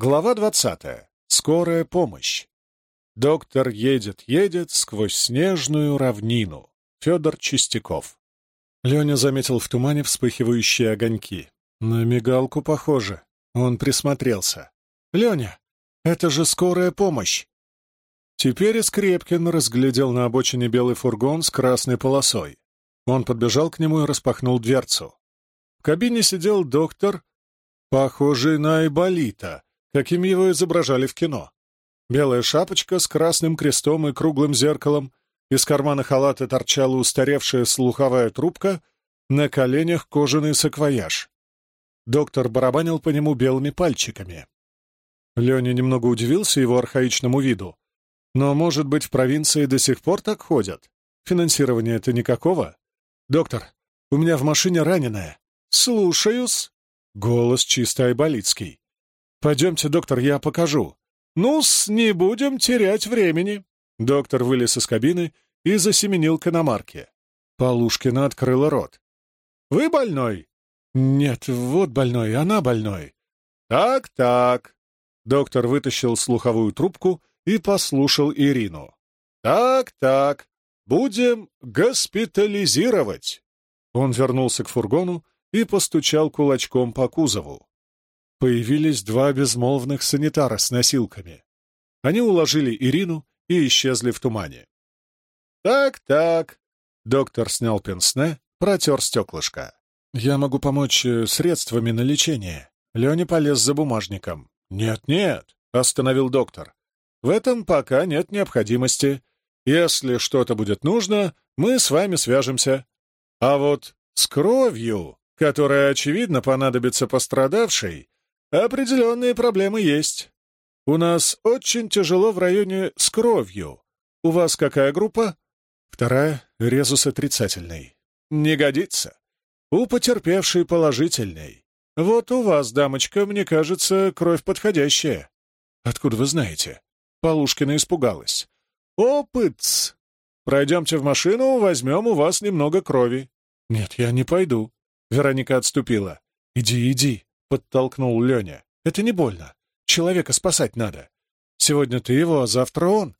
Глава двадцатая. Скорая помощь. Доктор едет-едет сквозь снежную равнину. Федор Чистяков. Леня заметил в тумане вспыхивающие огоньки. На мигалку похоже. Он присмотрелся. «Леня, это же скорая помощь!» Теперь Искрепкин разглядел на обочине белый фургон с красной полосой. Он подбежал к нему и распахнул дверцу. В кабине сидел доктор, похожий на Айболита, каким его изображали в кино. Белая шапочка с красным крестом и круглым зеркалом, из кармана халата торчала устаревшая слуховая трубка, на коленях кожаный саквояж. Доктор барабанил по нему белыми пальчиками. Леня немного удивился его архаичному виду. Но, может быть, в провинции до сих пор так ходят? Финансирования-то никакого. «Доктор, у меня в машине раненая». «Слушаюсь». Голос чисто айболитский. «Пойдемте, доктор, я покажу». «Ну-с, не будем терять времени». Доктор вылез из кабины и засеменил к иномарке. Полушкина открыла рот. «Вы больной?» «Нет, вот больной, она больной». «Так-так». Доктор вытащил слуховую трубку и послушал Ирину. «Так-так, будем госпитализировать». Он вернулся к фургону и постучал кулачком по кузову. Появились два безмолвных санитара с носилками. Они уложили Ирину и исчезли в тумане. «Так-так», — доктор снял пенсне, протер стеклышко. «Я могу помочь э, средствами на лечение». Леня полез за бумажником. «Нет-нет», — остановил доктор. «В этом пока нет необходимости. Если что-то будет нужно, мы с вами свяжемся. А вот с кровью, которая, очевидно, понадобится пострадавшей, определенные проблемы есть. У нас очень тяжело в районе с кровью. У вас какая группа? Вторая — резус отрицательный. Не годится. У потерпевшей положительный. Вот у вас, дамочка, мне кажется, кровь подходящая. Откуда вы знаете? Полушкина испугалась. Опыт! Пройдемте в машину, возьмем у вас немного крови. Нет, я не пойду. Вероника отступила. Иди, иди, подтолкнул Леня. Это не больно. Человека спасать надо. Сегодня ты его, а завтра он.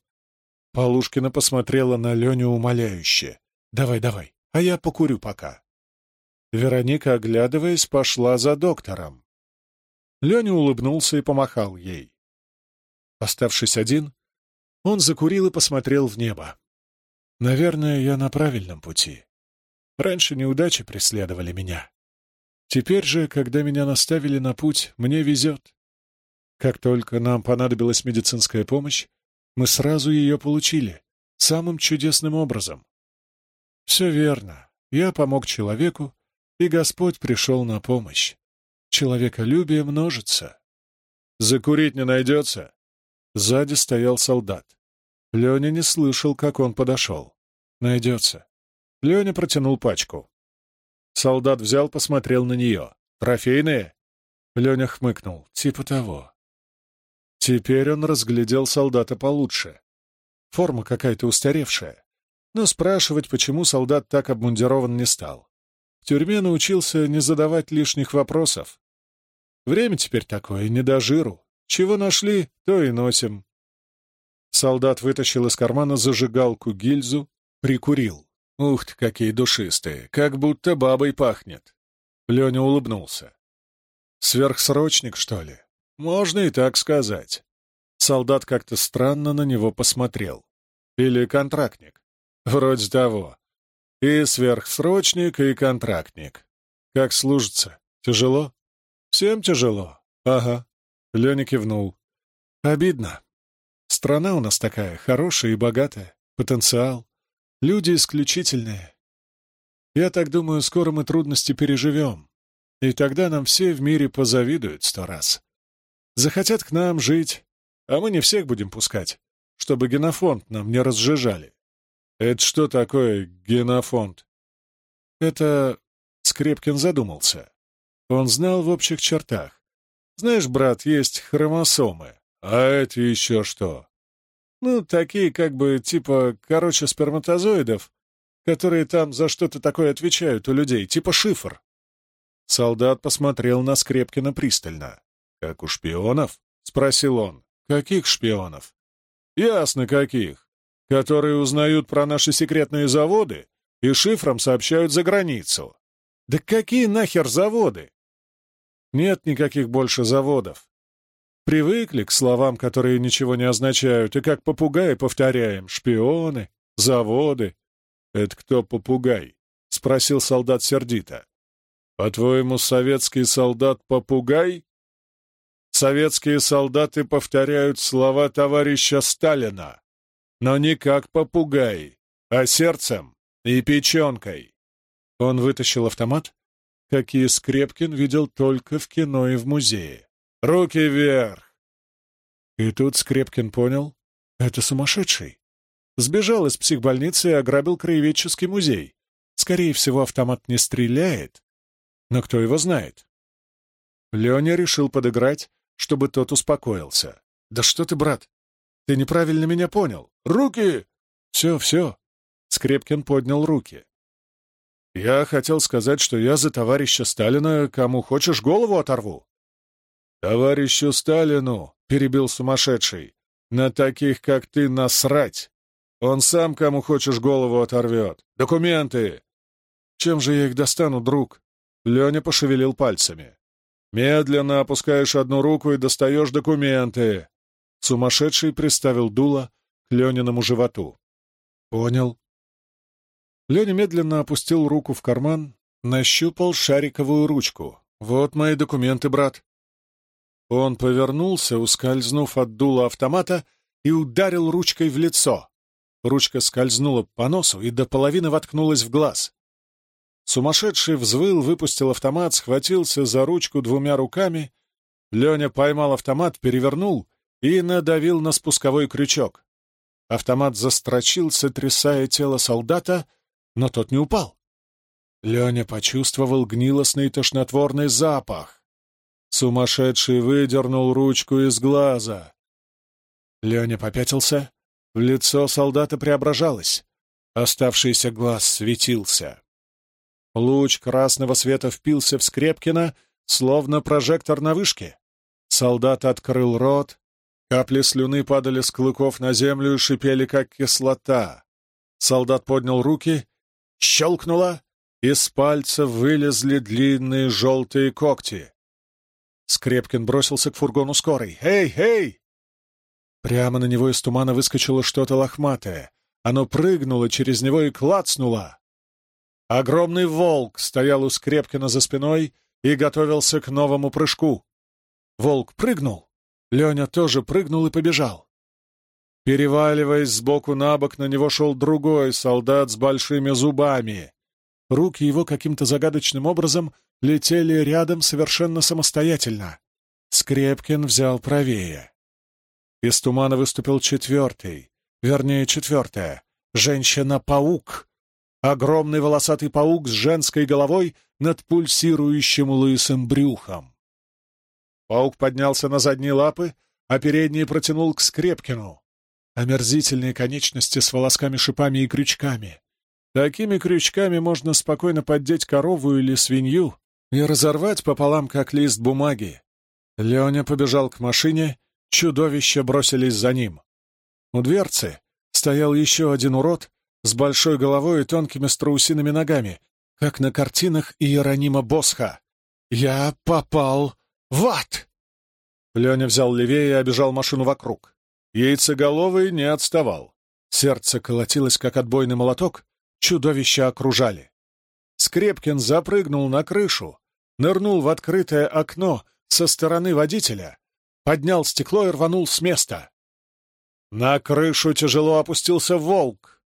Полушкина посмотрела на Леню умоляюще. «Давай, давай, а я покурю пока». Вероника, оглядываясь, пошла за доктором. Леня улыбнулся и помахал ей. Оставшись один, он закурил и посмотрел в небо. «Наверное, я на правильном пути. Раньше неудачи преследовали меня. Теперь же, когда меня наставили на путь, мне везет. Как только нам понадобилась медицинская помощь, мы сразу ее получили, самым чудесным образом. Все верно. Я помог человеку, и Господь пришел на помощь. Человеколюбие множится. «Закурить не найдется?» Сзади стоял солдат. Леня не слышал, как он подошел. «Найдется». Леня протянул пачку. Солдат взял, посмотрел на нее. «Трофейные?» Леня хмыкнул. «Типа того». Теперь он разглядел солдата получше. Форма какая-то устаревшая. Но спрашивать, почему солдат так обмундирован, не стал. В тюрьме научился не задавать лишних вопросов. Время теперь такое, не до жиру. Чего нашли, то и носим. Солдат вытащил из кармана зажигалку гильзу, прикурил. Ух ты, какие душистые, как будто бабой пахнет. Леня улыбнулся. Сверхсрочник, что ли? Можно и так сказать. Солдат как-то странно на него посмотрел. Или контрактник. Вроде того. И сверхсрочник, и контрактник. Как служится? Тяжело? Всем тяжело. Ага. Леня кивнул. Обидно. Страна у нас такая, хорошая и богатая. Потенциал. Люди исключительные. Я так думаю, скоро мы трудности переживем. И тогда нам все в мире позавидуют сто раз. Захотят к нам жить, а мы не всех будем пускать, чтобы генофонд нам не разжижали. «Это что такое генофонд?» «Это...» — Скрепкин задумался. Он знал в общих чертах. «Знаешь, брат, есть хромосомы. А это еще что?» «Ну, такие как бы типа, короче, сперматозоидов, которые там за что-то такое отвечают у людей, типа шифр». Солдат посмотрел на Скрепкина пристально. «Как у шпионов?» — спросил он. «Каких шпионов?» «Ясно, каких. Которые узнают про наши секретные заводы и шифром сообщают за границу». «Да какие нахер заводы?» «Нет никаких больше заводов. Привыкли к словам, которые ничего не означают, и как попугаи повторяем «шпионы», «заводы». «Это кто попугай?» — спросил солдат сердито. «По-твоему, советский солдат — попугай?» Советские солдаты повторяют слова товарища Сталина, но не как попугай, а сердцем и печенкой. Он вытащил автомат, какие Скрепкин видел только в кино и в музее. «Руки вверх!» И тут Скрепкин понял — это сумасшедший. Сбежал из психбольницы и ограбил краеведческий музей. Скорее всего, автомат не стреляет, но кто его знает? Леня решил подыграть чтобы тот успокоился. «Да что ты, брат? Ты неправильно меня понял. Руки!» «Все, все!» Скрепкин поднял руки. «Я хотел сказать, что я за товарища Сталина кому хочешь голову оторву». «Товарищу Сталину!» — перебил сумасшедший. «На таких, как ты, насрать! Он сам кому хочешь голову оторвет! Документы!» «Чем же я их достану, друг?» Леня пошевелил пальцами. Медленно опускаешь одну руку и достаешь документы. Сумасшедший приставил дуло к Лениному животу. Понял. Леня медленно опустил руку в карман, нащупал шариковую ручку. Вот мои документы, брат. Он повернулся, ускользнув от дула автомата, и ударил ручкой в лицо. Ручка скользнула по носу и до половины воткнулась в глаз. Сумасшедший взвыл, выпустил автомат, схватился за ручку двумя руками. Леня поймал автомат, перевернул и надавил на спусковой крючок. Автомат застрочил, сотрясая тело солдата, но тот не упал. Леня почувствовал гнилостный тошнотворный запах. Сумасшедший выдернул ручку из глаза. Леня попятился. В лицо солдата преображалось. Оставшийся глаз светился. Луч красного света впился в Скрепкина, словно прожектор на вышке. Солдат открыл рот, капли слюны падали с клыков на землю и шипели, как кислота. Солдат поднял руки, щелкнуло, из пальцев вылезли длинные желтые когти. Скрепкин бросился к фургону скорой. «Эй, эй!» Прямо на него из тумана выскочило что-то лохматое. Оно прыгнуло через него и клацнуло. Огромный волк стоял у Скрепкина за спиной и готовился к новому прыжку. Волк прыгнул. Леня тоже прыгнул и побежал. Переваливаясь сбоку на бок, на него шел другой солдат с большими зубами. Руки его каким-то загадочным образом летели рядом совершенно самостоятельно. Скрепкин взял правее. Из тумана выступил четвертый, вернее, четвертая. Женщина-паук огромный волосатый паук с женской головой над пульсирующим лысым брюхом. Паук поднялся на задние лапы, а передние протянул к Скрепкину. Омерзительные конечности с волосками-шипами и крючками. Такими крючками можно спокойно поддеть корову или свинью и разорвать пополам, как лист бумаги. Леня побежал к машине, чудовища бросились за ним. У дверцы стоял еще один урод с большой головой и тонкими страусиными ногами, как на картинах Иеронима Босха. «Я попал в ад!» Леня взял левее и обежал машину вокруг. Яйцеголовый не отставал. Сердце колотилось, как отбойный молоток, чудовища окружали. Скрепкин запрыгнул на крышу, нырнул в открытое окно со стороны водителя, поднял стекло и рванул с места. На крышу тяжело опустился волк.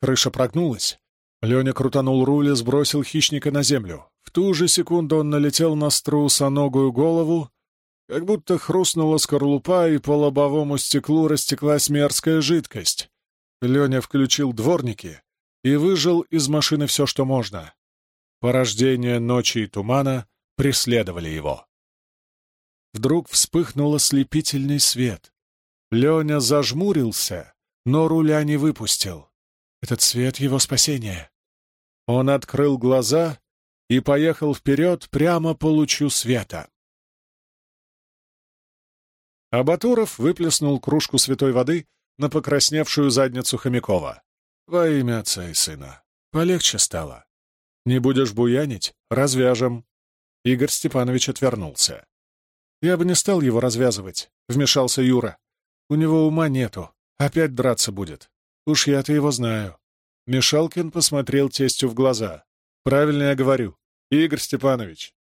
Крыша прогнулась. Леня крутанул руль и сбросил хищника на землю. В ту же секунду он налетел на струсоногую голову, как будто хрустнула скорлупа, и по лобовому стеклу растеклась мерзкая жидкость. Леня включил дворники и выжил из машины все, что можно. Порождение ночи и тумана преследовали его. Вдруг вспыхнул ослепительный свет. Леня зажмурился, но руля не выпустил. Этот свет — его спасение. Он открыл глаза и поехал вперед прямо по лучу света. А Батуров выплеснул кружку святой воды на покрасневшую задницу Хомякова. «Во имя отца и сына. Полегче стало. Не будешь буянить? Развяжем». Игорь Степанович отвернулся. «Я бы не стал его развязывать», — вмешался Юра. «У него ума нету. Опять драться будет. Уж я-то его знаю». Мишалкин посмотрел тестю в глаза. «Правильно я говорю. Игорь Степанович».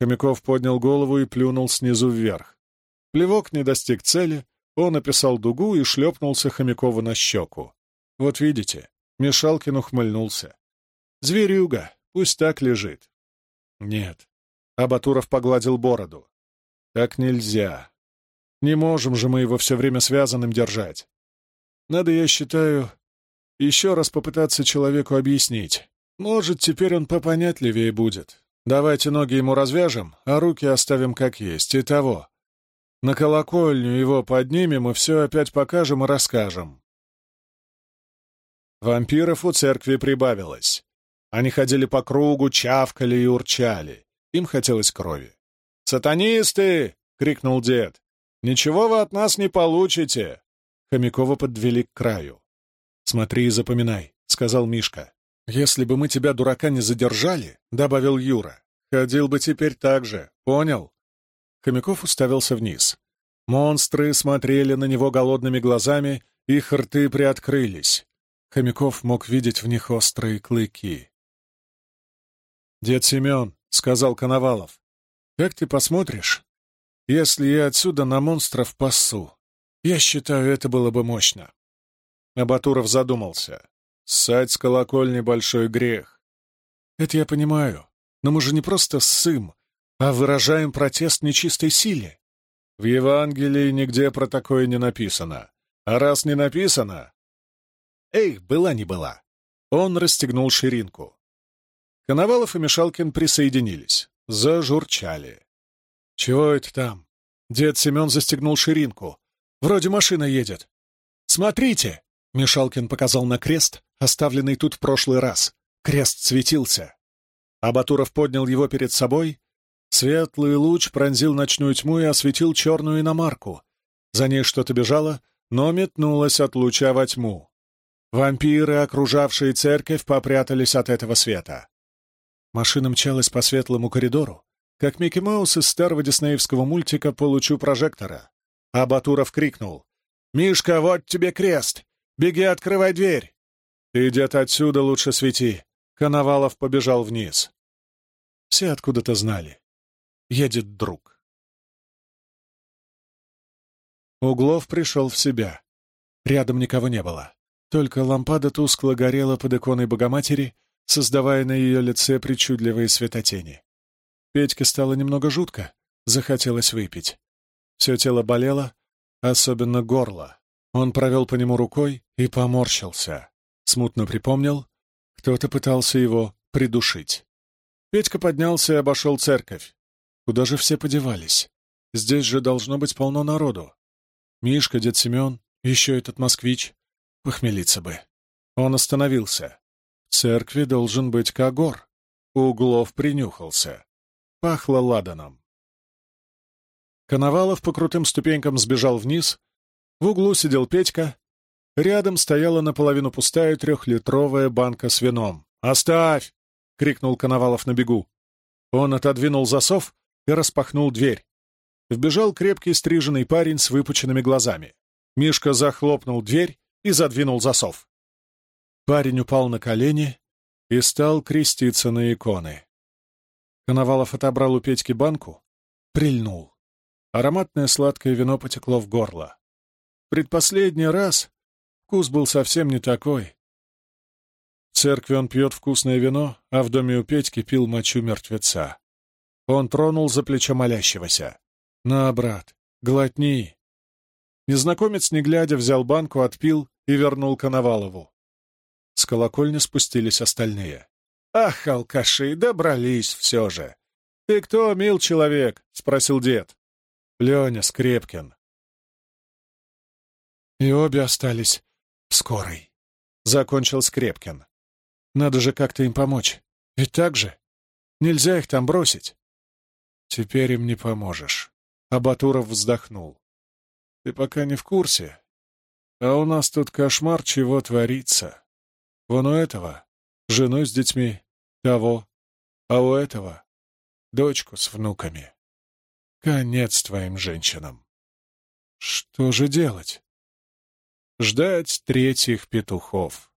Хомяков поднял голову и плюнул снизу вверх. Плевок не достиг цели, он описал дугу и шлепнулся Хомякову на щеку. «Вот видите», — Мишалкин ухмыльнулся. «Зверюга, пусть так лежит». «Нет». Абатуров погладил бороду. «Так нельзя. Не можем же мы его все время связанным держать. Надо, я считаю, еще раз попытаться человеку объяснить. Может, теперь он попонятливее будет. Давайте ноги ему развяжем, а руки оставим как есть. И того. На колокольню его поднимем и все опять покажем и расскажем. Вампиров у церкви прибавилось. Они ходили по кругу, чавкали и урчали. Им хотелось крови. «Сатанисты!» — крикнул дед. «Ничего вы от нас не получите!» Хомякова подвели к краю. «Смотри и запоминай», — сказал Мишка. «Если бы мы тебя, дурака, не задержали», — добавил Юра, — «ходил бы теперь так же, понял?» Хомяков уставился вниз. Монстры смотрели на него голодными глазами, их рты приоткрылись. Хомяков мог видеть в них острые клыки. «Дед Семен», — сказал Коновалов, — «как ты посмотришь, если я отсюда на монстров пасу? Я считаю, это было бы мощно». Абатуров задумался. «Ссать с колокольни — большой грех». «Это я понимаю, но мы же не просто ссым, а выражаем протест нечистой силе». «В Евангелии нигде про такое не написано. А раз не написано...» «Эй, была не была». Он расстегнул ширинку. Коновалов и Мишалкин присоединились. Зажурчали. «Чего это там?» Дед Семен застегнул ширинку. «Вроде машина едет». «Смотрите!» Мишалкин показал на крест, оставленный тут в прошлый раз. Крест светился. Абатуров поднял его перед собой. Светлый луч пронзил ночную тьму и осветил черную иномарку. За ней что-то бежало, но метнулось от луча во тьму. Вампиры, окружавшие церковь, попрятались от этого света. Машина мчалась по светлому коридору, как Микки Маус из старого диснеевского мультика по лучу прожектора. А Батуров крикнул. «Мишка, вот тебе крест! Беги, открывай дверь!» «Ты где-то отсюда лучше свети!» Коновалов побежал вниз. Все откуда-то знали. Едет друг. Углов пришел в себя. Рядом никого не было. Только лампада тускло горела под иконой Богоматери, создавая на ее лице причудливые светотени. Петьке стало немного жутко, захотелось выпить. Все тело болело, особенно горло. Он провел по нему рукой и поморщился. Смутно припомнил, кто-то пытался его придушить. Петька поднялся и обошел церковь. Куда же все подевались? Здесь же должно быть полно народу. Мишка, дед Семен, еще этот москвич. Похмелиться бы. Он остановился. В церкви должен быть Кагор. Углов принюхался. Пахло ладаном. Коновалов по крутым ступенькам сбежал вниз, в углу сидел Петька. Рядом стояла наполовину пустая трехлитровая банка с вином. «Оставь!» — крикнул Коновалов на бегу. Он отодвинул засов и распахнул дверь. Вбежал крепкий стриженный парень с выпученными глазами. Мишка захлопнул дверь и задвинул засов. Парень упал на колени и стал креститься на иконы. Коновалов отобрал у Петьки банку, прильнул. Ароматное сладкое вино потекло в горло. Предпоследний раз вкус был совсем не такой. В церкви он пьет вкусное вино, а в доме у Петьки пил мочу мертвеца. Он тронул за плечо молящегося. «На, брат, глотни!» Незнакомец, не глядя, взял банку, отпил и вернул Коновалову. С колокольни спустились остальные. «Ах, алкаши, добрались все же!» «Ты кто, мил человек?» — спросил дед. «Леня Скрепкин», и обе остались в скорой. Закончил Скрепкин. Надо же как-то им помочь. Ведь так же? Нельзя их там бросить. Теперь им не поможешь. Абатуров вздохнул. Ты пока не в курсе, а у нас тут кошмар, чего творится. Вон у этого — жену с детьми, того, а у этого — дочку с внуками. Конец твоим женщинам. Что же делать? Ждать третьих петухов.